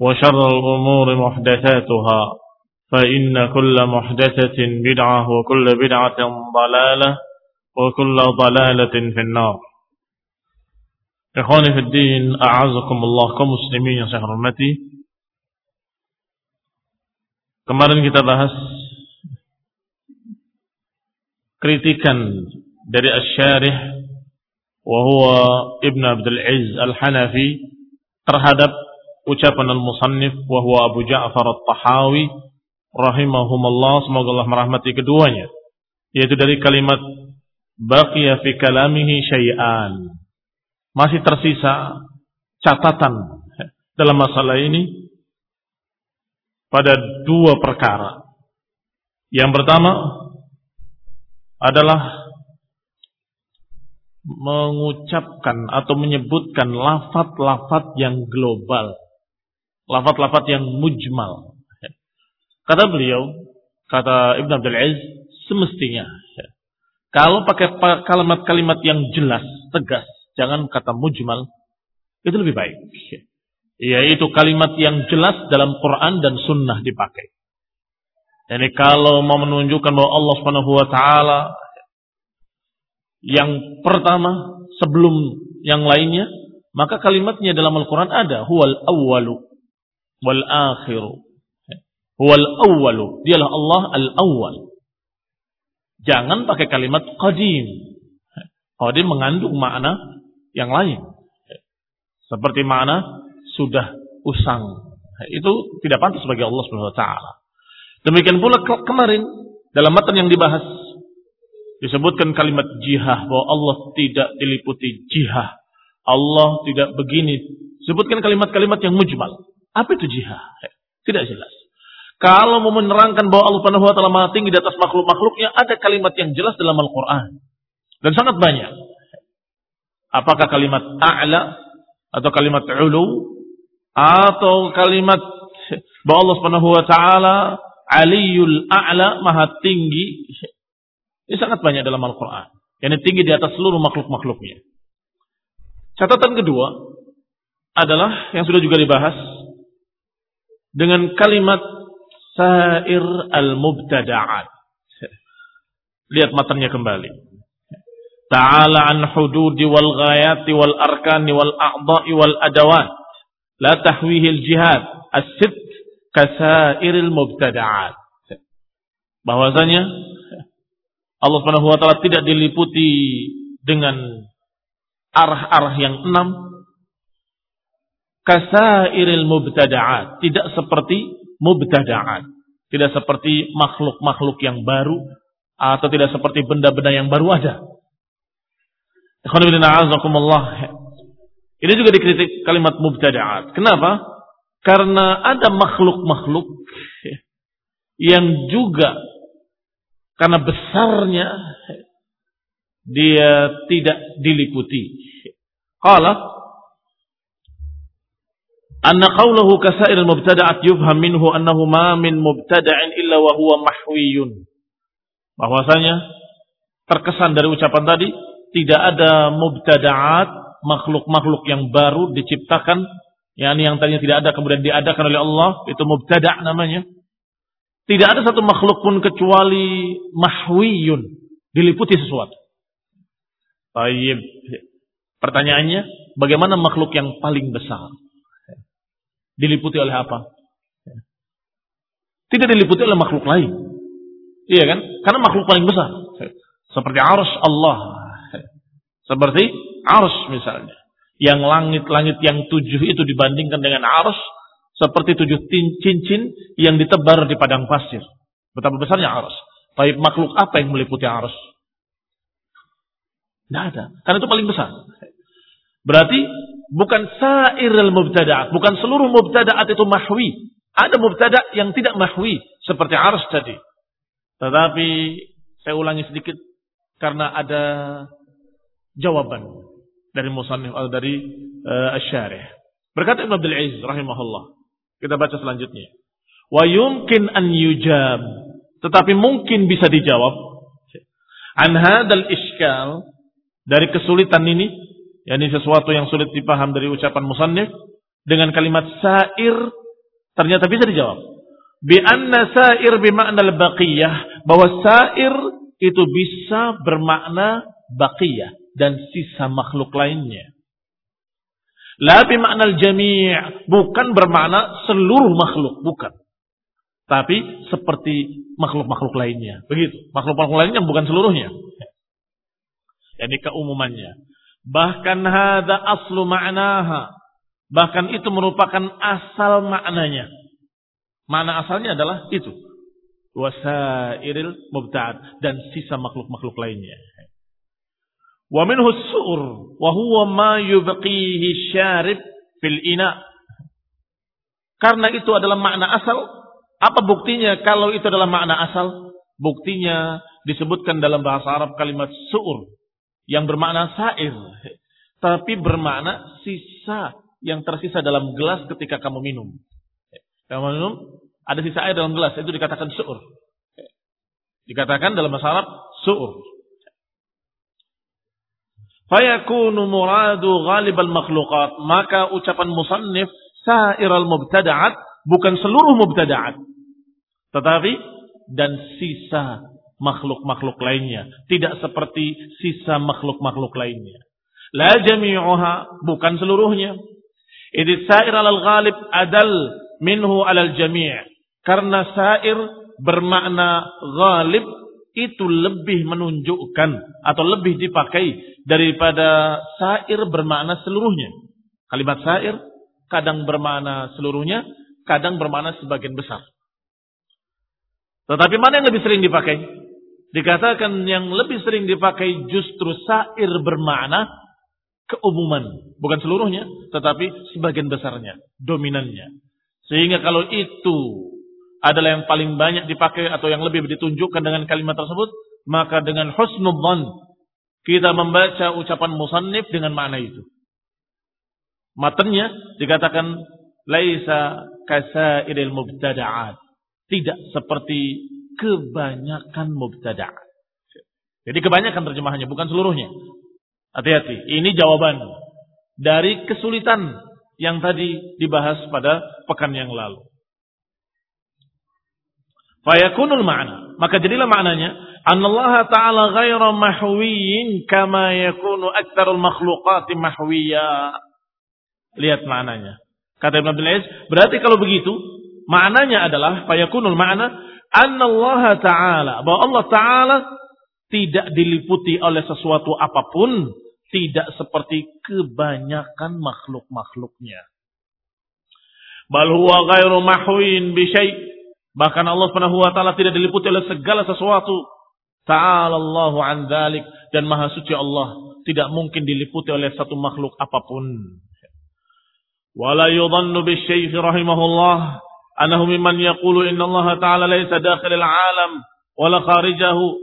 وشر الأمور محدثاتها فإن كل محدثة بدعة وكل بدعة ضلالة وكل ضلالة في النار. إخواني في الدين أعزكم الله كمسلمين يا سيح رمتي Kemarin kita bahas kritikan dari Asy-Syarih wa huwa Ibnu Abdul Aziz Al-Hanafi ucapan al-musannif wa Abu Ja'far At-Tahawi rahimahumullah semoga Allah merahmati keduanya yaitu dari kalimat baqiya fi kalamihi syai'an masih tersisa catatan dalam masalah ini pada dua perkara. Yang pertama adalah mengucapkan atau menyebutkan lafat-lafat yang global. Lafat-lafat yang mujmal. Kata beliau, kata Ibn Abdul Aziz, semestinya. Kalau pakai kalimat-kalimat yang jelas, tegas, jangan kata mujmal, itu lebih baik. Yaitu kalimat yang jelas dalam Quran dan Sunnah dipakai. Jadi kalau mau menunjukkan bahwa Allah Subhanahu Wa Taala yang pertama sebelum yang lainnya, maka kalimatnya dalam Al-Quran ada huwal awwalu wal akhiru. Huwal awwalu, dialah Allah al-awwal. Jangan pakai kalimat qadim. Qadim mengandung makna yang lain. Seperti mana sudah usang. Itu tidak pantas bagi Allah Subhanahu wa taala. Demikian pula ke kemarin dalam matan yang dibahas disebutkan kalimat jihah bahwa Allah tidak diliputi jihah. Allah tidak begini. Sebutkan kalimat-kalimat yang mujmal. Apa itu jihah? Tidak jelas. Kalau mau menerangkan bahwa Allah Subhanahu wa taala Maha tinggi di atas makhluk-makhluknya, ada kalimat yang jelas dalam Al-Qur'an. Dan sangat banyak. Apakah kalimat a'la atau kalimat ulu atau kalimat bahwa Allah Subhanahu wa taala aliyul a'la maha tinggi. Ini sangat banyak dalam Al-Qur'an. Yang tinggi di atas seluruh makhluk-makhluknya. Catatan kedua adalah yang sudah juga dibahas dengan kalimat sair al-mubtada'at. Lihat matanya kembali. Ta'ala an hududi wal ghayati wal arkani wal a'dha'i wal adawat. La tahwihil jihad. As-sibt kasairil mubtada'at. Bahwasanya Allah Subhanahu wa taala tidak diliputi dengan arah-arah yang enam kasairil mubtada'at, tidak seperti mubtada'at, tidak seperti makhluk-makhluk yang baru atau tidak seperti benda-benda yang baru ada. Ini juga dikritik kalimat mubtada'at. Kenapa? Karena ada makhluk-makhluk yang juga karena besarnya dia tidak diliputi. Qala anna qawluhu kasair al-mubtada'at yufham minhu annahu ma min mubtada'in illa wa huwa mahwiyun. Bahwasanya terkesan dari ucapan tadi tidak ada mubtada'at makhluk-makhluk yang baru diciptakan yakni yang tadinya tidak ada kemudian diadakan oleh Allah itu mubtada' namanya tidak ada satu makhluk pun kecuali mahwiyun diliputi sesuatu Tayyib. Pertanyaannya, bagaimana makhluk yang paling besar? Diliputi oleh apa? Tidak diliputi oleh makhluk lain. Iya kan? Karena makhluk paling besar. Seperti arus Allah. Seperti arus misalnya. Yang langit-langit yang tujuh itu dibandingkan dengan arus. Seperti tujuh cincin yang ditebar di padang pasir. Betapa besarnya arus. Tapi makhluk apa yang meliputi arus? Tidak ada. Karena itu paling besar. Berarti bukan sair al-mubtada'at. Bukan seluruh mubtada'at itu mahwi. Ada mubtada' yang tidak mahwi. Seperti arus tadi. Tetapi saya ulangi sedikit. Karena ada jawaban dari musannif atau dari uh, asy-syarih. Berkata Ibnu Abdul Aziz rahimahullah. Kita baca selanjutnya. Wa yumkin an yujab. Tetapi mungkin bisa dijawab. An hadal iskal dari kesulitan ini, yakni sesuatu yang sulit dipaham dari ucapan musannif dengan kalimat sair ternyata bisa dijawab. Bi anna sair makna al-baqiyah bahwa sair itu bisa bermakna baqiyah dan sisa makhluk lainnya. La makna al-jami' bukan bermakna seluruh makhluk, bukan. Tapi seperti makhluk-makhluk lainnya. Begitu. Makhluk-makhluk lainnya bukan seluruhnya yakni keumumannya. Bahkan hada aslu ma'naha. Bahkan itu merupakan asal maknanya. Mana asalnya adalah itu. Wasairil mubta'ad. Dan sisa makhluk-makhluk lainnya. Wa minhu su'ur. Wa huwa ma yubqihi syarib fil ina. Karena itu adalah makna asal. Apa buktinya kalau itu adalah makna asal? Buktinya disebutkan dalam bahasa Arab kalimat su'ur yang bermakna sair, tapi bermakna sisa yang tersisa dalam gelas ketika kamu minum. Kamu minum, ada sisa air dalam gelas, itu dikatakan su'ur. Dikatakan dalam bahasa Arab su'ur. Fayakunu muradu ghalib al-makhluqat. Maka ucapan musannif sair al-mubtada'at bukan seluruh mubtada'at. Tetapi dan sisa makhluk-makhluk lainnya. Tidak seperti sisa makhluk-makhluk lainnya. La jami'uha, bukan seluruhnya. Idit sa'ir alal ghalib adal minhu alal jami' Karena sa'ir bermakna ghalib itu lebih menunjukkan atau lebih dipakai daripada sa'ir bermakna seluruhnya. Kalimat sa'ir kadang bermakna seluruhnya, kadang bermakna sebagian besar. Tetapi mana yang lebih sering dipakai? Dikatakan yang lebih sering dipakai justru sair bermakna keumuman. Bukan seluruhnya, tetapi sebagian besarnya, dominannya. Sehingga kalau itu adalah yang paling banyak dipakai atau yang lebih ditunjukkan dengan kalimat tersebut, maka dengan husnudzan kita membaca ucapan musannif dengan makna itu. Matanya dikatakan laisa kasairil mubtada'at. Tidak seperti kebanyakan mubtada. Jadi kebanyakan terjemahannya, bukan seluruhnya. Hati-hati, ini jawaban dari kesulitan yang tadi dibahas pada pekan yang lalu. Fayakunul ma'na. Maka jadilah maknanya. Allah Ta'ala ghaira mahwiyin kama yakunu aktarul makhlukati mahwiya. Lihat maknanya. Kata Ibn Abdul berarti kalau begitu, maknanya adalah fayakunul ma'na Allah Ta'ala. Bahwa Allah Ta'ala tidak diliputi oleh sesuatu apa pun. Tidak seperti kebanyakan makhluk-makhluknya. Bal mahwin. Bahkan Allah Subhanahu wa tidak diliputi oleh segala sesuatu. Ta'ala Allahu an dan maha suci Allah tidak mungkin diliputi oleh satu makhluk apa pun. Wala yudhannu annahu mimman yaqulu inna Allah ta'ala laysa dakhil al-alam wala kharijahu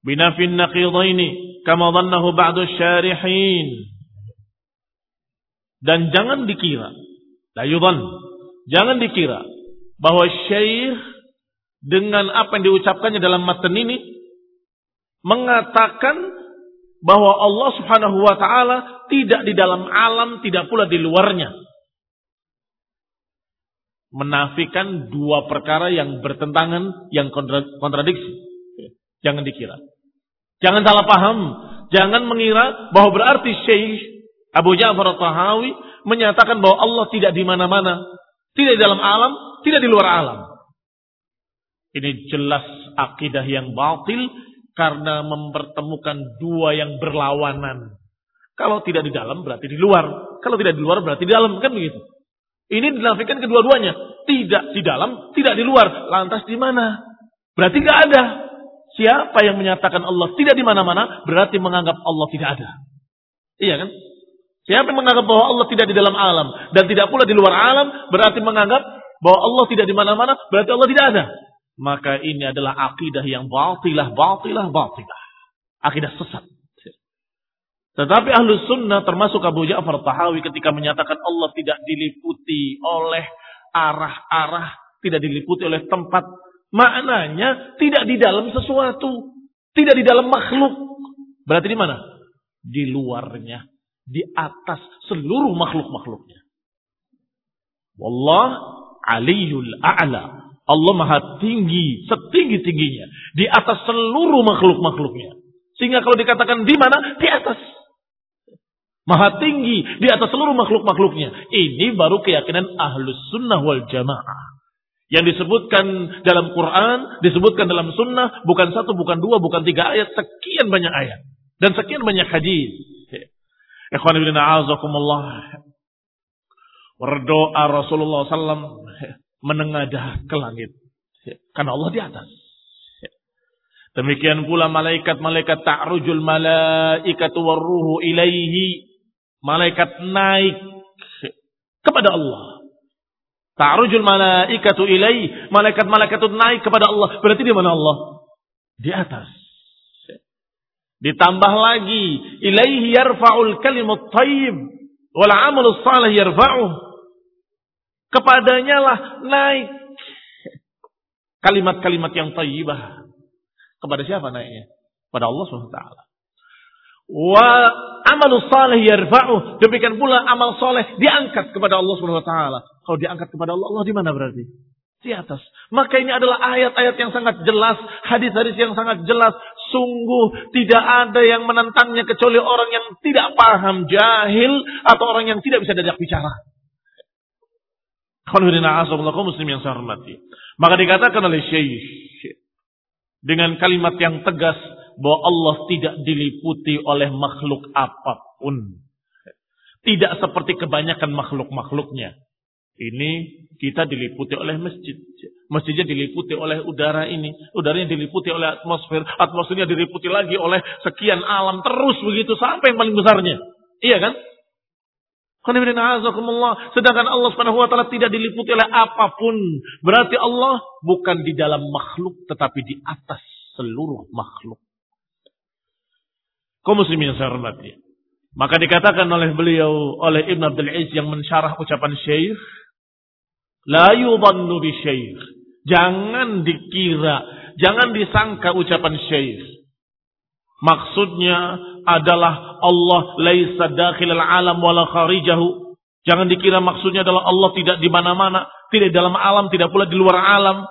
binafin naqidaini kama dhannahu ba'du syarihin. Dan jangan dikira, la yudhan, jangan dikira bahwa syekh dengan apa yang diucapkannya dalam matan ini mengatakan bahwa Allah Subhanahu wa taala tidak di dalam alam, tidak pula di luarnya. Menafikan dua perkara yang bertentangan, yang kontradiksi. Jangan dikira. Jangan salah paham. Jangan mengira bahwa berarti Syekh Abu Ja'far tahawi menyatakan bahwa Allah tidak di mana-mana. Tidak di dalam alam, tidak di luar alam. Ini jelas akidah yang batil karena mempertemukan dua yang berlawanan. Kalau tidak di dalam berarti di luar. Kalau tidak di luar berarti di dalam. Kan begitu. Ini dinafikan kedua-duanya. Tidak di dalam, tidak di luar. Lantas di mana? Berarti tidak ada. Siapa yang menyatakan Allah tidak di mana-mana, berarti menganggap Allah tidak ada. Iya kan? Siapa yang menganggap bahwa Allah tidak di dalam alam dan tidak pula di luar alam, berarti menganggap bahwa Allah tidak di mana-mana, berarti Allah tidak ada maka ini adalah akidah yang batilah, batilah, batilah. Akidah sesat. Tetapi ahlu sunnah termasuk Abu Ja'far Tahawi ketika menyatakan Allah tidak diliputi oleh arah-arah, tidak diliputi oleh tempat. Maknanya tidak di dalam sesuatu. Tidak di dalam makhluk. Berarti di mana? Di luarnya. Di atas seluruh makhluk-makhluknya. Wallah aliyul a'la. Allah maha tinggi, setinggi-tingginya. Di atas seluruh makhluk-makhluknya. Sehingga kalau dikatakan di mana? Di atas. Maha tinggi di atas seluruh makhluk-makhluknya. Ini baru keyakinan ahlus sunnah wal jamaah. Yang disebutkan dalam Quran, disebutkan dalam sunnah, bukan satu, bukan dua, bukan tiga ayat, sekian banyak ayat. Dan sekian banyak hadis. Ikhwan ibn a'azakumullah. Berdoa Rasulullah SAW menengadah ke langit. Karena Allah di atas. Demikian pula malaikat-malaikat ta'rujul malaikatu warruhu ilaihi. Malaikat naik kepada Allah. Ta'rujul malaikatu ilaihi. Malaikat-malaikat itu naik kepada Allah. Berarti di mana Allah? Di atas. Ditambah lagi. Ilaihi yarfa'ul kalimut tayyib. Wal amalus salih yarfa'uh. Kepadanya lah naik kalimat-kalimat yang tayyibah. Kepada siapa naiknya? Pada Allah SWT. Wa amalus salih yarfa'u. Demikian pula amal soleh diangkat kepada Allah SWT. Kalau diangkat kepada Allah, Allah di mana berarti? Di atas. Maka ini adalah ayat-ayat yang sangat jelas. Hadis-hadis yang sangat jelas. Sungguh tidak ada yang menentangnya kecuali orang yang tidak paham, jahil, atau orang yang tidak bisa diajak bicara muslim yang saya hormati. Maka dikatakan oleh Syekh dengan kalimat yang tegas bahwa Allah tidak diliputi oleh makhluk apa pun. Tidak seperti kebanyakan makhluk-makhluknya. Ini kita diliputi oleh masjid. Masjidnya diliputi oleh udara ini. Udaranya diliputi oleh atmosfer. Atmosfernya diliputi lagi oleh sekian alam. Terus begitu sampai yang paling besarnya. Iya kan? Sedangkan Allah Subhanahu wa tidak diliputi oleh apa pun. Berarti Allah bukan di dalam makhluk tetapi di atas seluruh makhluk. Kau muslimin saya hormati. Maka dikatakan oleh beliau oleh Ibn Abdul Aziz yang mensyarah ucapan Syekh, la yudhannu bi Syekh. Jangan dikira, jangan disangka ucapan Syekh. Maksudnya adalah Allah laisa dakhil al-alam wala kharijahu. Jangan dikira maksudnya adalah Allah tidak di mana-mana, tidak dalam alam, tidak pula di luar alam.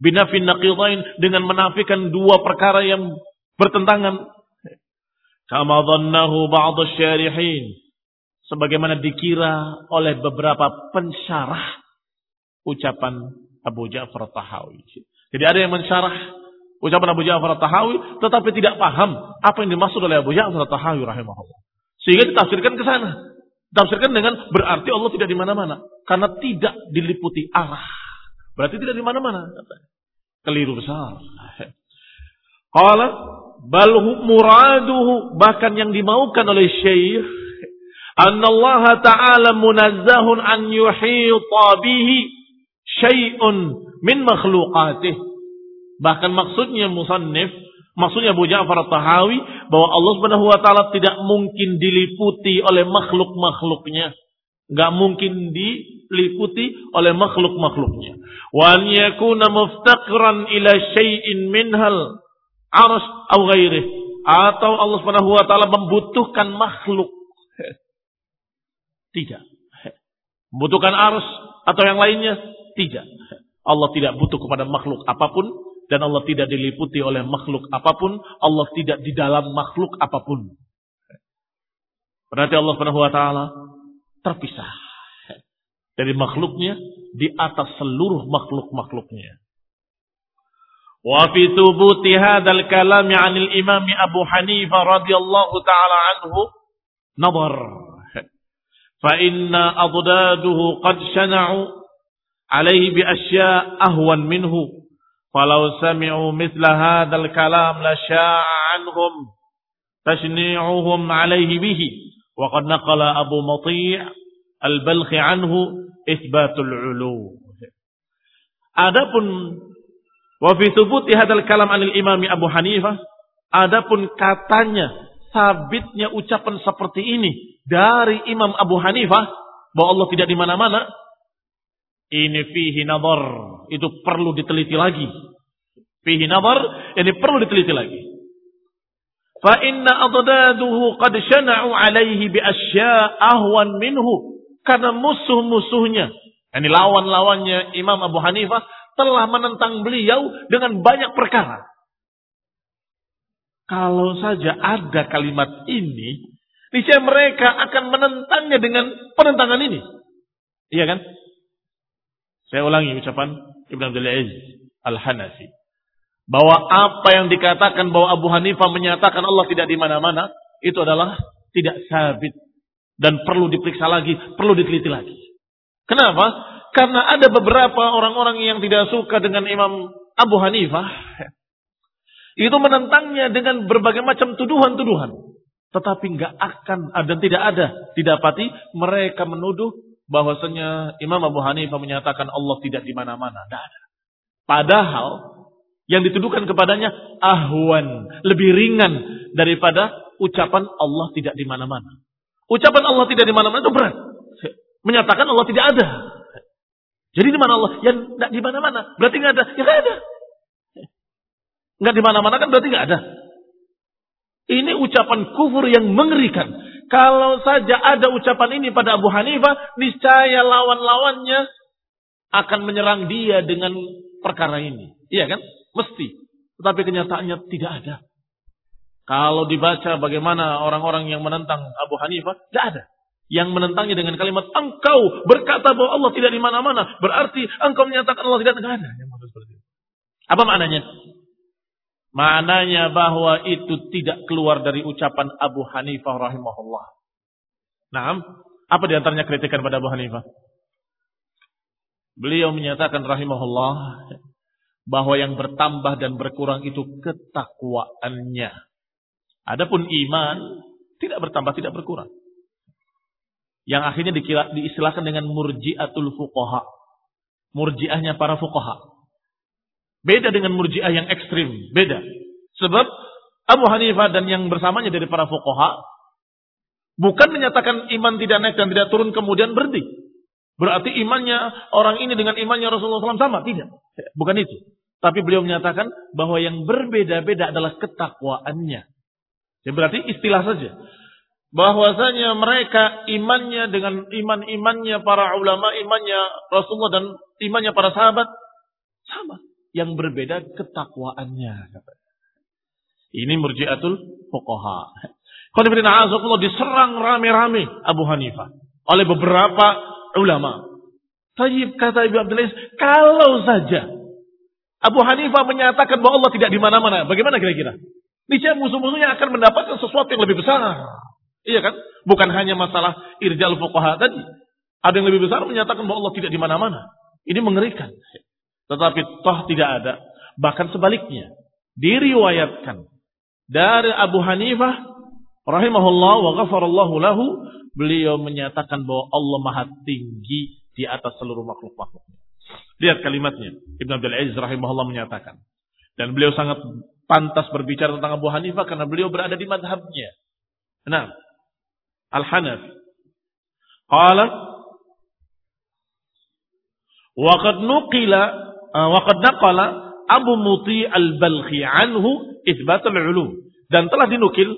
Binafin naqidain dengan menafikan dua perkara yang bertentangan. Kama dhannahu ba'd syarihin. Sebagaimana dikira oleh beberapa pensyarah ucapan Abu Ja'far Tahawi. Jadi ada yang mensyarah ucapan Abu Ja'far tahawi tetapi tidak paham apa yang dimaksud oleh Abu Ja'far tahawi rahimahullah. Sehingga ditafsirkan ke sana. Ditafsirkan dengan berarti Allah tidak di mana-mana karena tidak diliputi arah. Berarti tidak di mana-mana. Keliru besar. Qala bal muraduhu bahkan yang dimaukan oleh syekh Allah taala munazzahun an yuhita bihi syai'un min makhluqatih bahkan maksudnya musannif maksudnya Abu Ja'far tahawi bahwa Allah Subhanahu wa taala tidak mungkin diliputi oleh makhluk-makhluknya Gak mungkin diliputi oleh makhluk-makhluknya. Wa an yakuna muftaqran ila syai'in minhal arsy atau ghairih atau Allah Subhanahu wa taala membutuhkan makhluk. Tidak. Membutuhkan arus atau yang lainnya? Tidak. Allah tidak butuh kepada makhluk apa pun dan Allah tidak diliputi oleh makhluk apa pun, Allah tidak di dalam makhluk apa pun. Berarti Allah Subhanahu wa taala terpisah dari makhluknya di atas seluruh makhluk-makhluknya. وفي ثبوت هذا الكلام عن الإمام أبو حنيفة رضي الله تعالى عنه نظر. فإن أضداده قد شنعوا عليه بأشياء أهون منه. فلو سمعوا مثل هذا الكلام لشاع عنهم تشنيعهم عليه به. وقد نقل أبو مطيع البلخ عنه إثبات العلو. Adapun wa fi thubuti hadzal kalam anil imami Abu Hanifah adapun katanya sabitnya ucapan seperti ini dari Imam Abu Hanifah bahwa Allah tidak di mana-mana ini fihi nadhar itu perlu diteliti lagi. Fihi nadhar ini perlu diteliti lagi. Fa inna addaduhu qad syana'u alaihi bi asya ahwan minhu karena musuh-musuhnya ini lawan-lawannya Imam Abu Hanifah telah menentang beliau dengan banyak perkara. Kalau saja ada kalimat ini niscaya mereka akan menentangnya dengan penentangan ini. Iya kan? Saya ulangi ucapan Ibn Abdul Aziz Al-Hanafi. Bahwa apa yang dikatakan bahwa Abu Hanifah menyatakan Allah tidak di mana-mana itu adalah tidak sabit. Dan perlu diperiksa lagi, perlu diteliti lagi. Kenapa? Karena ada beberapa orang-orang yang tidak suka dengan Imam Abu Hanifah itu menentangnya dengan berbagai macam tuduhan-tuduhan. Tetapi nggak akan dan tidak ada didapati mereka menuduh bahwasanya Imam Abu Hanifah menyatakan Allah tidak di mana-mana. Tidak ada. Padahal yang dituduhkan kepadanya ahwan, lebih ringan daripada ucapan Allah tidak di mana-mana. Ucapan Allah tidak di mana-mana itu berat. Menyatakan Allah tidak ada. Jadi di mana Allah? Yang tidak di mana-mana. Berarti nggak ada. Ya nggak ada. Nggak di mana-mana kan berarti nggak ada. Ini ucapan kufur yang mengerikan. Kalau saja ada ucapan ini pada Abu Hanifah, niscaya lawan-lawannya akan menyerang dia dengan perkara ini. Iya kan? Mesti. Tetapi kenyataannya tidak ada. Kalau dibaca bagaimana orang-orang yang menentang Abu Hanifah, tidak ada. Yang menentangnya dengan kalimat engkau berkata bahwa Allah tidak di mana-mana, berarti engkau menyatakan Allah tidak ada. Apa maknanya? Maknanya bahwa itu tidak keluar dari ucapan Abu Hanifah rahimahullah. Nah, apa di antaranya kritikan pada Abu Hanifah? Beliau menyatakan rahimahullah bahwa yang bertambah dan berkurang itu ketakwaannya. Adapun iman tidak bertambah, tidak berkurang. Yang akhirnya diistilahkan dengan murjiatul fuqaha. Murjiahnya para fuqaha. Beda dengan murjiah yang ekstrim, beda. Sebab Abu Hanifah dan yang bersamanya dari para fuqaha bukan menyatakan iman tidak naik dan tidak turun kemudian berhenti. Berarti imannya orang ini dengan imannya Rasulullah SAW sama? Tidak. Bukan itu. Tapi beliau menyatakan bahwa yang berbeda-beda adalah ketakwaannya. Jadi berarti istilah saja. Bahwasanya mereka imannya dengan iman-imannya para ulama, imannya Rasulullah dan imannya para sahabat sama. Yang berbeda ketakwaannya. Ini murjiatul fuqaha. Kalau diserang rame-rame Abu Hanifah oleh beberapa ulama. Tayyib kata Ibu Abdul kalau saja Abu Hanifah menyatakan bahwa Allah tidak di mana-mana. Bagaimana kira-kira? Niscaya musuh-musuhnya akan mendapatkan sesuatu yang lebih besar. Iya kan? Bukan hanya masalah irjal fuqaha tadi. Ada yang lebih besar menyatakan bahwa Allah tidak di mana-mana. Ini mengerikan. Tetapi toh tidak ada. Bahkan sebaliknya. Diriwayatkan dari Abu Hanifah rahimahullah wa ghafarallahu lahu beliau menyatakan bahwa Allah Maha tinggi di atas seluruh makhluk-makhluknya. Lihat kalimatnya. Ibn Abdul Aziz rahimahullah menyatakan. Dan beliau sangat pantas berbicara tentang Abu Hanifah karena beliau berada di madhabnya. Nah, Qala Waqad nuqila uh, waqad naqala Abu Muti al-Balkhi anhu isbat al-ulum dan telah dinukil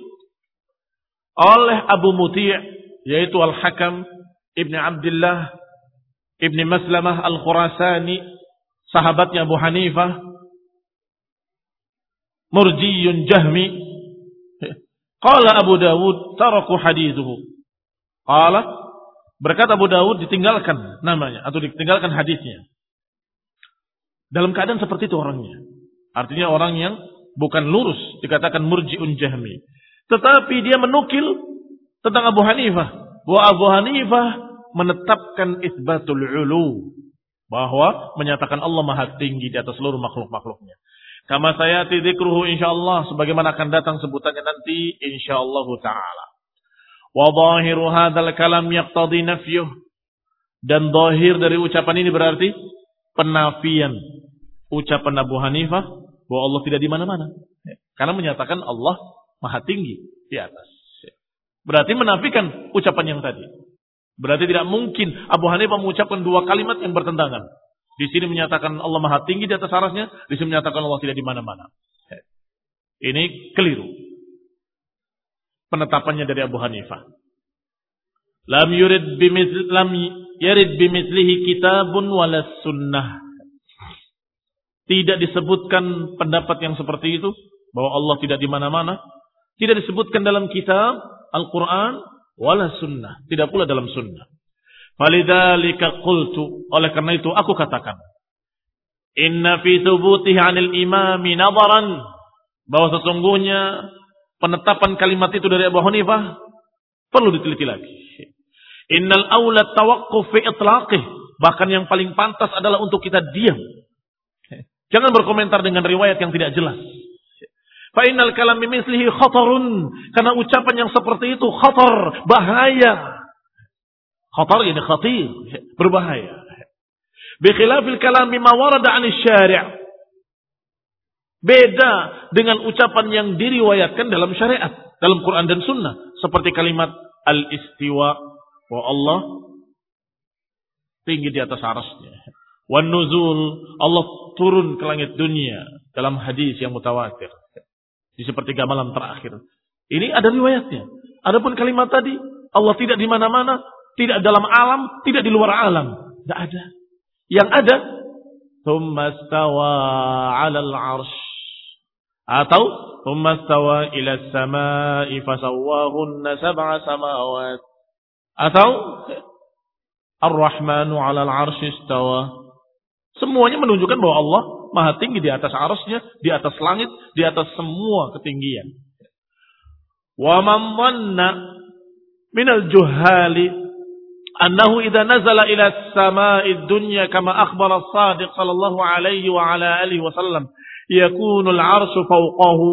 oleh Abu Muti yaitu Al-Hakam Ibn Abdullah Ibn Maslamah Al-Khurasani sahabatnya Abu Hanifah Murjiyun Jahmi Qala Abu Dawud taraku hadithuhu. Qala berkata Abu Dawud ditinggalkan namanya atau ditinggalkan hadisnya. Dalam keadaan seperti itu orangnya. Artinya orang yang bukan lurus dikatakan murjiun jahmi. Tetapi dia menukil tentang Abu Hanifah. Bahwa Abu Hanifah menetapkan isbatul ulu bahwa menyatakan Allah Maha tinggi di atas seluruh makhluk-makhluknya. Kama saya tidikruhu insyaallah sebagaimana akan datang sebutannya nanti insyaallah taala. Wa zahiru hadzal kalam yaqtadi nafyuh dan zahir dari ucapan ini berarti penafian ucapan Abu Hanifah bahwa Allah tidak di mana-mana. Karena menyatakan Allah Maha tinggi di atas. Berarti menafikan ucapan yang tadi. Berarti tidak mungkin Abu Hanifah mengucapkan dua kalimat yang bertentangan. Di sini menyatakan Allah Maha Tinggi di atas arasnya, di sini menyatakan Allah tidak di mana-mana. Ini keliru. Penetapannya dari Abu Hanifah. Lam yurid bimithl, lam yarid bimithlihi kitabun wala sunnah. Tidak disebutkan pendapat yang seperti itu bahwa Allah tidak di mana-mana. Tidak disebutkan dalam kitab Al-Quran wala sunnah, tidak pula dalam sunnah. Falidzalika qultu, oleh karena itu aku katakan, inna fi thubutihi 'anil imami nadaran bahwa sesungguhnya penetapan kalimat itu dari Abu Hanifah perlu diteliti lagi. Innal aula tawaqquf fi itlaqih, bahkan yang paling pantas adalah untuk kita diam. Jangan berkomentar dengan riwayat yang tidak jelas. Fa'inal kalam mimislihi khatarun. Karena ucapan yang seperti itu khatar, bahaya. Khatar ini khatir, berbahaya. Bikhilafil kalam mimma warada anis syari' Beda dengan ucapan yang diriwayatkan dalam syariat, dalam Quran dan Sunnah, seperti kalimat al-istiwa, wa Allah tinggi di atas arasnya. Wan nuzul, Allah turun ke langit dunia dalam hadis yang mutawatir di sepertiga malam terakhir. Ini ada riwayatnya. Adapun kalimat tadi, Allah tidak di mana-mana, tidak dalam alam, tidak di luar alam. Tidak ada. Yang ada, thumma stawa 'alal 'arsy. Atau thumma stawa ila samai fasawwahunna sab'a samawat. Atau Ar-Rahmanu 'alal 'arsy istawa. Semuanya menunjukkan bahwa Allah maha tinggi di atas arusnya, di atas langit, di atas semua ketinggian. Wa man dhanna min al-juhali annahu idza nazala ila as-sama'i dunya kama akhbara as-sadiq sallallahu alaihi wa ala alihi wa sallam yakunu al-'arsyu fawqahu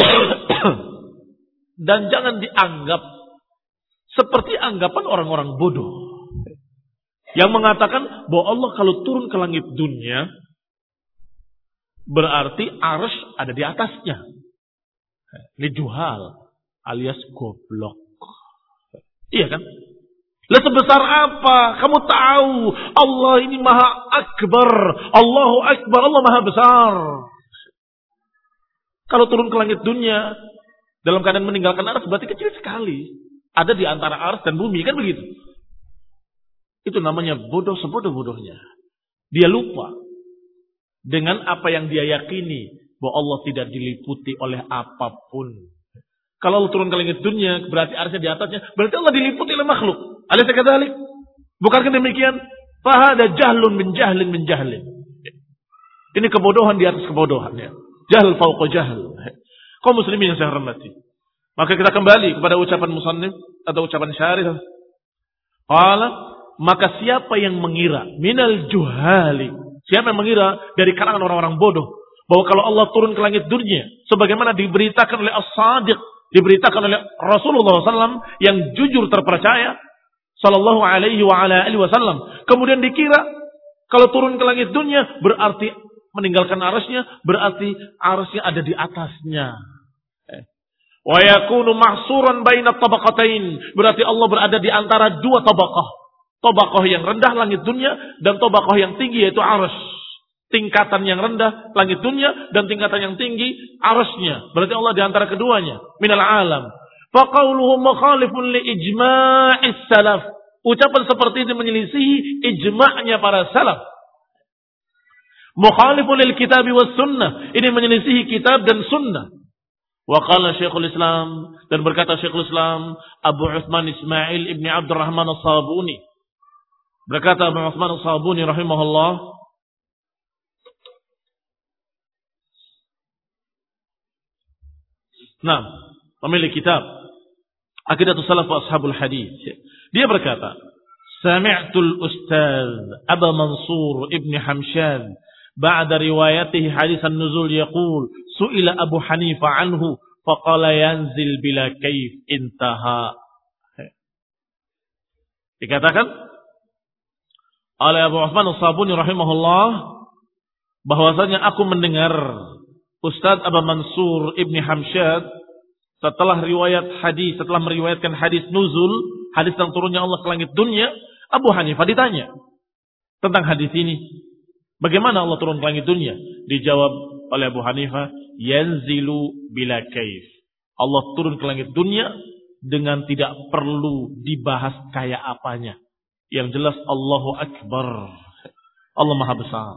dan jangan dianggap seperti anggapan orang-orang bodoh yang mengatakan bahwa Allah kalau turun ke langit dunia Berarti arus ada di atasnya. Ini juhal alias goblok. Iya kan? Lah sebesar apa? Kamu tahu Allah ini maha akbar. Allahu akbar. Allah maha besar. Kalau turun ke langit dunia dalam keadaan meninggalkan arus berarti kecil sekali. Ada di antara arus dan bumi kan begitu. Itu namanya bodoh sebodoh-bodohnya. Dia lupa dengan apa yang dia yakini bahwa Allah tidak diliputi oleh apa pun. Kalau turun ke langit dunia, berarti arsnya di atasnya, berarti Allah diliputi oleh makhluk. Ada kata alik. Bukankah demikian? Fahada jahlun min jahlin min jahlin. Ini kebodohan di atas kebodohan. Ya. Jahl fauqa jahl. Kau muslimin yang saya hormati. Maka kita kembali kepada ucapan musannif atau ucapan syarih. Qala maka siapa yang mengira minal juhali Siapa yang mengira dari kalangan orang-orang bodoh bahwa kalau Allah turun ke langit dunia sebagaimana diberitakan oleh As-Sadiq, diberitakan oleh Rasulullah SAW yang jujur terpercaya sallallahu alaihi wa ala alihi wasallam. Kemudian dikira kalau turun ke langit dunia berarti meninggalkan arasnya, berarti arasnya ada di atasnya. Wa yakunu mahsuran baina tabaqatain. Berarti Allah berada di antara dua tabaqah. Tabaqah yang rendah langit dunia dan tabaqah yang tinggi yaitu aras. Tingkatan yang rendah langit dunia dan tingkatan yang tinggi arasnya. Berarti Allah di antara keduanya. Minal alam. Faqauluhu mukhalifun li ijma'is salaf. Ucapan seperti ini menyelisihi ijma'nya para salaf. Mukhalifun lil kitab was sunnah. Ini menyelisihi kitab dan sunnah. Wa qala Syekhul Islam dan berkata Syekhul Islam Abu Utsman Ismail ibni Abdurrahman As-Sabuni. Berkata Abu Utsman As-Sabuni rahimahullah, Nah, pemilik kitab Aqidatus Salaf wa Ashabul Hadis. Dia berkata, Sami'tul Ustaz Abu Mansur Ibn Hamshad ba'da riwayatihi hadis an-nuzul yaqul Su'ila Abu Hanifah anhu faqala yanzil bila kaif intaha. Dikatakan oleh Abu Uthman As-Sabuni rahimahullah bahwasanya aku mendengar Ustaz Abu Mansur Ibni Hamshad setelah riwayat hadis, setelah meriwayatkan hadis nuzul, hadis tentang turunnya Allah ke langit dunia, Abu Hanifah ditanya tentang hadis ini. Bagaimana Allah turun ke langit dunia? Dijawab oleh Abu Hanifah, yanzilu bila kaif. Allah turun ke langit dunia dengan tidak perlu dibahas kayak apanya. Yang jelas Allahu Akbar. Allah Maha Besar.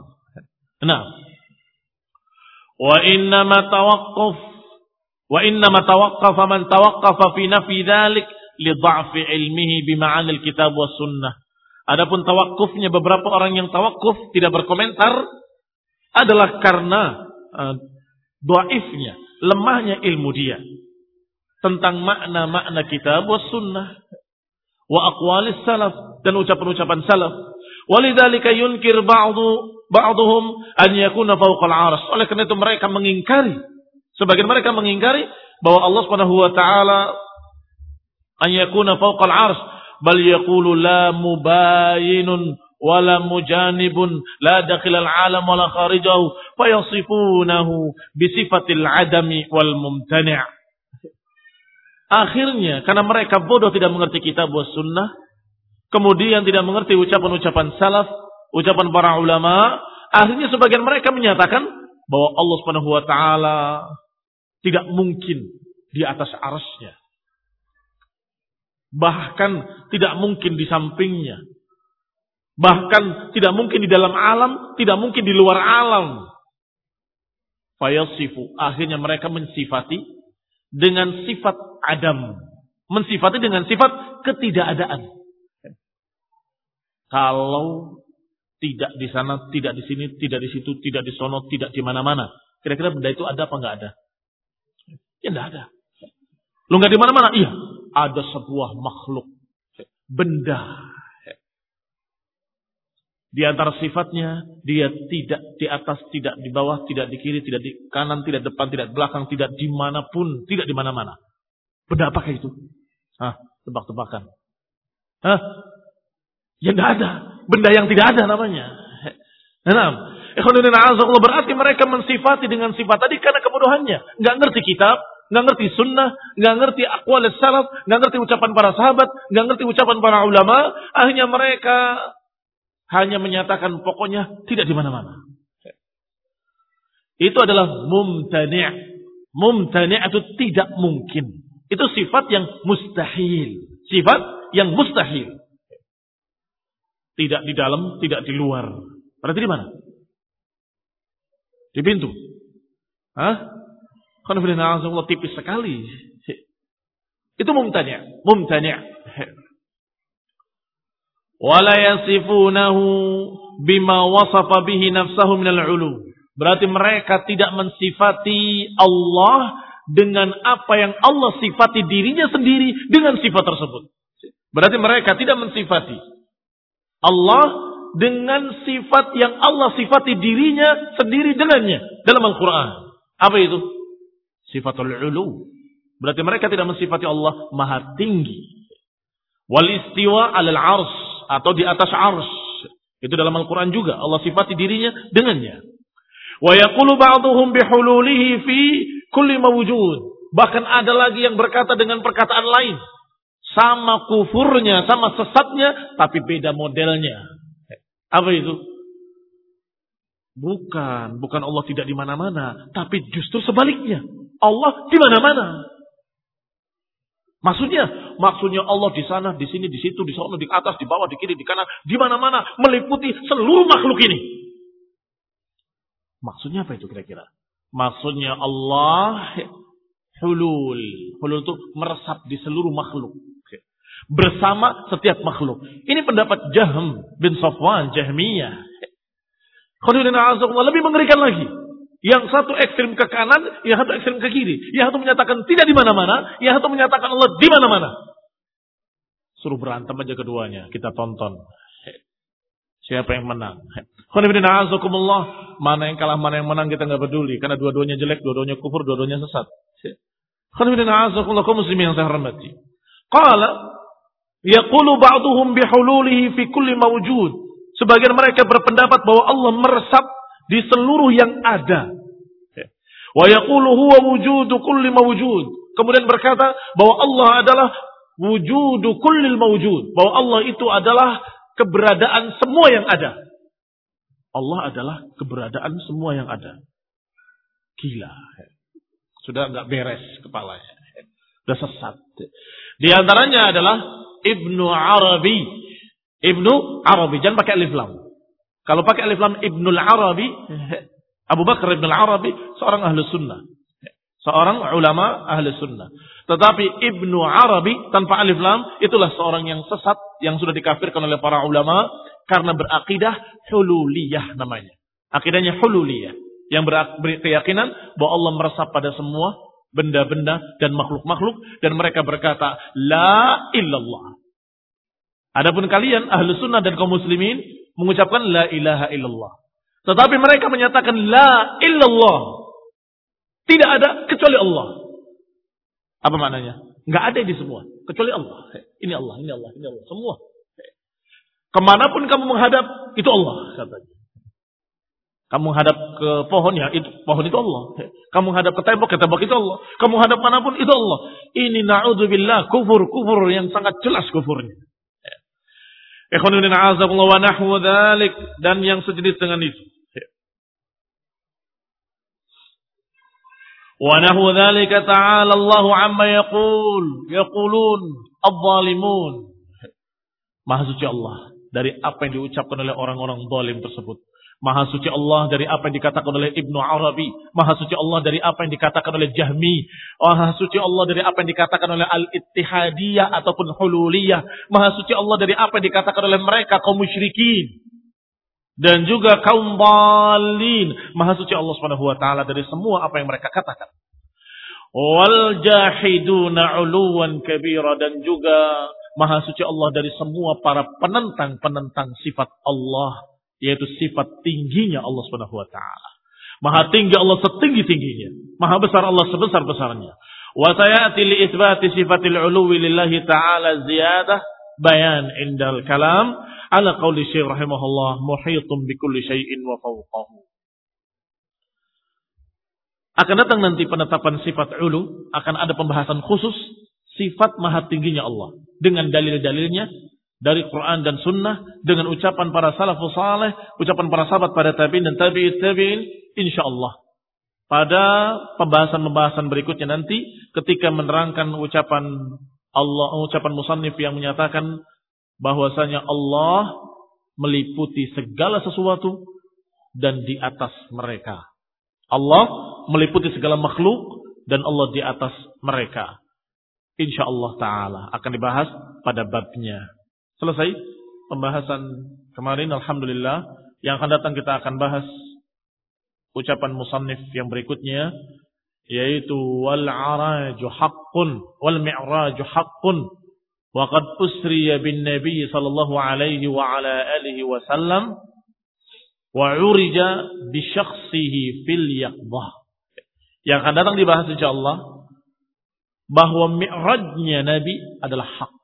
Nah. Wa inna ma tawaqquf wa inna ma tawaqqafa man tawaqqafa fi nafi dhalik li dha'fi ilmihi bi ma'anil kitab was sunnah. Adapun tawakufnya beberapa orang yang tawakuf tidak berkomentar adalah karena uh, doaifnya, lemahnya ilmu dia tentang makna-makna kitab was sunnah wa aqwalis salaf dan ucapan-ucapan salaf. Walidzalika yunkir ba'du ba'dhum an yakuna fawqal 'arsy. Oleh karena itu mereka mengingkari sebagian mereka mengingkari bahwa Allah Subhanahu wa taala an fawqal 'arsy bal yaqulu la mubayinun mujanibun la dakhilal alam wala kharijahu fayasifunahu bisifatil adami wal mumtani' Akhirnya karena mereka bodoh tidak mengerti kitab was sunnah kemudian tidak mengerti ucapan-ucapan salaf ucapan para ulama akhirnya sebagian mereka menyatakan bahwa Allah Subhanahu wa taala tidak mungkin di atas arasnya bahkan tidak mungkin di sampingnya Bahkan tidak mungkin di dalam alam, tidak mungkin di luar alam. Fayasifu. Akhirnya mereka mensifati dengan sifat adam. Mensifati dengan sifat ketidakadaan. Kalau tidak di sana, tidak di sini, tidak di situ, tidak di sono, tidak di mana-mana. Kira-kira benda itu ada apa enggak ada? Ya enggak ada. Lu enggak di mana-mana? Iya, ada sebuah makhluk. Benda di antara sifatnya, dia tidak di atas, tidak di bawah, tidak di kiri, tidak di kanan, tidak depan, tidak belakang, tidak di mana pun, tidak di mana-mana. Benda apakah itu? Hah, tebak-tebakan. Hah? Ya enggak ada. Benda yang tidak ada namanya. Nah, Allah berarti mereka mensifati dengan sifat tadi karena kebodohannya. Enggak ngerti kitab, enggak ngerti sunnah, enggak ngerti akwal salaf, enggak ngerti ucapan para sahabat, enggak ngerti ucapan para ulama. Akhirnya mereka hanya menyatakan pokoknya tidak di mana-mana. Itu adalah mumtani'. Mumtani' itu tidak mungkin. Itu sifat yang mustahil. Sifat yang mustahil. Tidak di dalam, tidak di luar. Berarti di mana? Di pintu. Hah? Allah tipis sekali. Itu mumtani'. Mumtani' wala yasifunahu bima wasafa nafsahu minal ulu. Berarti mereka tidak mensifati Allah dengan apa yang Allah sifati dirinya sendiri dengan sifat tersebut. Berarti mereka tidak mensifati Allah dengan sifat yang Allah sifati dirinya sendiri dengannya dalam Al-Quran. Apa itu? Sifatul ulu. Berarti mereka tidak mensifati Allah maha tinggi. Wal istiwa alal ars atau di atas ars. Itu dalam Al-Quran juga. Allah sifati dirinya dengannya. Wa yaqulu ba'duhum bihululihi fi kulli mawujud. Bahkan ada lagi yang berkata dengan perkataan lain. Sama kufurnya, sama sesatnya, tapi beda modelnya. Apa itu? Bukan, bukan Allah tidak di mana-mana, tapi justru sebaliknya. Allah di mana-mana. Maksudnya, maksudnya Allah di sana, di sini, di situ, di sana, di atas, di bawah, di kiri, di kanan, di mana-mana meliputi seluruh makhluk ini. Maksudnya apa itu kira-kira? Maksudnya Allah hulul. Hulul itu meresap di seluruh makhluk bersama setiap makhluk. Ini pendapat Jahm bin Safwan, Jahmiyah. Lebih mengerikan lagi. Yang satu ekstrim ke kanan, yang satu ekstrim ke kiri. Yang satu menyatakan tidak di mana-mana, yang satu menyatakan Allah di mana-mana. Suruh berantem aja keduanya, kita tonton. Siapa yang menang? Mana yang kalah, mana yang menang kita nggak peduli. Karena dua-duanya jelek, dua-duanya kufur, dua-duanya sesat. muslimin yang saya hormati. Qala Yaqulu ba'duhum bihululihi fi kulli mawjud. Sebagian mereka berpendapat bahwa Allah meresap di seluruh yang ada. Wa yaqulu huwa wujudu kulli mawjud. Kemudian berkata bahwa Allah adalah wujudu kulli mawjud. Bahwa Allah itu adalah keberadaan semua yang ada. Allah adalah keberadaan semua yang ada. Gila. Sudah nggak beres kepalanya. Sudah sesat. Di antaranya adalah Ibnu Arabi. Ibnu Arabi. Jangan pakai alif lam. Kalau pakai alif lam Ibnu Arabi, Abu Bakar Ibnu Arabi seorang ahli sunnah. Seorang ulama ahli sunnah. Tetapi Ibnu Arabi tanpa alif lam itulah seorang yang sesat yang sudah dikafirkan oleh para ulama karena berakidah hululiyah namanya. Akidahnya hululiyah yang berkeyakinan bahwa Allah meresap pada semua benda-benda dan makhluk-makhluk dan mereka berkata la illallah. Adapun kalian ahlu sunnah dan kaum muslimin mengucapkan la ilaha illallah. Tetapi mereka menyatakan la illallah. Tidak ada kecuali Allah. Apa maknanya? Enggak ada di semua. Kecuali Allah. Ini Allah, ini Allah, ini Allah. Semua. Ke mana pun kamu menghadap, itu Allah katanya. Kamu hadap ke pohon ya, itu pohon itu Allah. Kamu hadap ke tembok, ke tembok itu Allah. Kamu hadap mana pun itu Allah. Ini na'udzubillah kufur, kufur yang sangat jelas kufurnya. Ikhwanuddin azakullah wa nahwu dhalik dan yang sejenis dengan itu. Wa nahwu dzalika ta'ala Allah amma yaqul, yaqulun adh-dhalimun. Maha suci Allah dari apa yang diucapkan oleh orang-orang zalim tersebut. Maha suci Allah dari apa yang dikatakan oleh Ibnu Arabi. Maha suci Allah dari apa yang dikatakan oleh Jahmi. Maha suci Allah dari apa yang dikatakan oleh Al-Ittihadiyah ataupun Hululiyah. Maha suci Allah dari apa yang dikatakan oleh mereka kaum musyrikin. Dan juga kaum balin. Maha suci Allah subhanahu wa ta'ala dari semua apa yang mereka katakan. Wal jahiduna uluwan kabira. Dan juga Maha suci Allah dari semua para penentang-penentang sifat Allah yaitu sifat tingginya Allah Subhanahu wa taala. Maha tinggi Allah setinggi-tingginya. Maha besar Allah sebesar-besarnya. Wa sayati li itsbati sifatil uluwi lillahi ta'ala ziyadah bayan indal kalam ala qauli Syekh rahimahullah muhitun bi kulli syai'in wa fawqahu. Akan datang nanti penetapan sifat ulu, akan ada pembahasan khusus sifat maha tingginya Allah dengan dalil-dalilnya dari Quran dan Sunnah dengan ucapan para salafus saleh, ucapan para sahabat pada tabiin dan tabi'it tabi'in, insya Allah. Pada pembahasan-pembahasan berikutnya nanti ketika menerangkan ucapan Allah, ucapan musannif yang menyatakan bahwasanya Allah meliputi segala sesuatu dan di atas mereka. Allah meliputi segala makhluk dan Allah di atas mereka. Insya Allah Ta'ala akan dibahas pada babnya. Selesai pembahasan kemarin alhamdulillah. Yang akan datang kita akan bahas ucapan musannif yang berikutnya yaitu wal araju haqqun wal mi'raju haqqun wa qad usriya bin nabi sallallahu alaihi wa ala alihi wa sallam wa urija bi syakhsihi fil yaqdah. Yang akan datang dibahas insyaallah bahwa mi'rajnya nabi adalah hak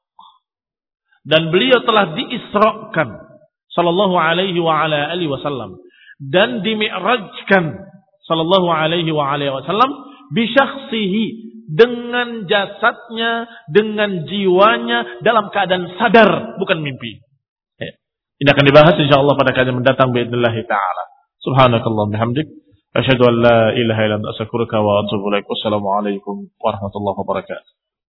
dan beliau telah diisrakan sallallahu alaihi wa ala alihi wasallam dan dimi'rajkan sallallahu alaihi wa alihi wasallam bi syakhsihi dengan jasadnya, dengan jiwanya dalam keadaan sadar, bukan mimpi. Ya. Ini akan dibahas insyaallah pada kajian mendatang باذنillah taala. Subhanakallah bihamdik asyhadu an la ilaha illa anta astaghfiruka wa atubu ilaik. Wassalamualaikum warahmatullahi wabarakatuh.